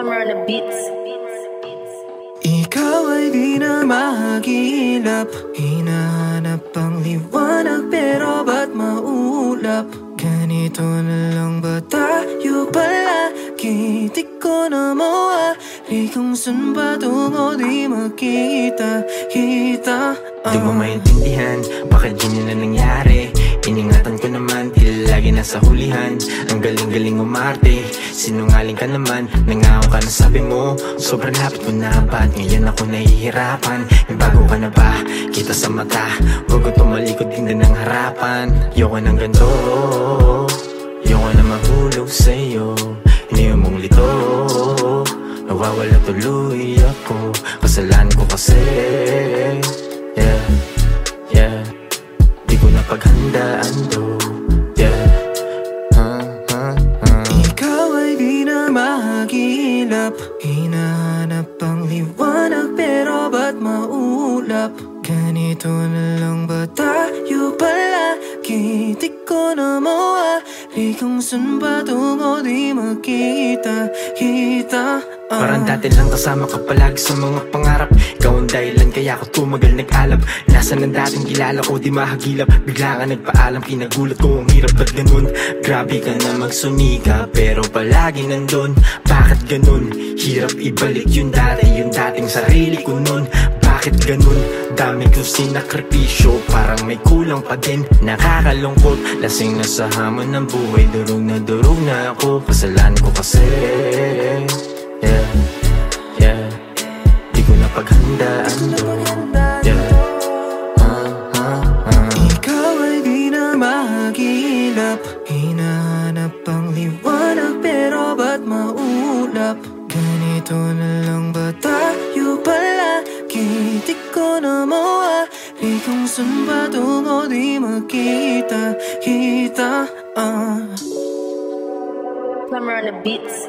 Plumber on the beats. Ikaw ay di na mahagilap Hinahanap ang liwanag pero ba't maulap? Ganito na lang ba tayo palagi? Di ko na mawari kung saan ba tungo di makita Kita Di mo maintindihan, bakit ganyan na nangyari lagi nasa hulihan Ang galing-galing umarte, sinungaling ka naman Nangaw ka na sabi mo, sobrang lapit ko na Ba't ngayon ako nahihirapan? May bago ka na ba, kita sa mata. Huwag ko tumalikod din ng harapan. Yoko ng ganito Yoko na mahulog sa'yo. Hindi mong lito. Nawawala tuloy ako. Kasalanan ko kasi. Yeah, yeah. Di ko na paghandaan to mahagilap Hinahanap ang liwanag pero ba't maulap? Ganito na lang ba tayo palagi? Di ko na mawari kung saan ba tungo di makita Kita ah. Parang dati lang kasama ka palagi sa mga pangarap Ikaw ang dahilan kaya ako tumagal nag-alab Nasaan ang dating kilala ko di mahagilap Bigla ka nagpaalam kinagulat ko ang hirap ba't ganun Grabe ka na magsumika pero palagi nandun Bakit ganun? Hirap ibalik yung dati yung dating sarili ko nun Bakit ganun? Dami kong sinakripisyo Parang may kulang pa din. Nakakalungkot Lasing na sa hamon ng buhay. Durog na durog na ako. Kasalanan ko kasi. Yeah, yeah. Di ko na paghandaan to Yeah, ah, ah, ah. Ikaw ay di na mahagilap. Hinahanap ang liwanag pero maulap? Ganito na lang ba saan ba tungo di makita Kita ah. Plumber on the beats.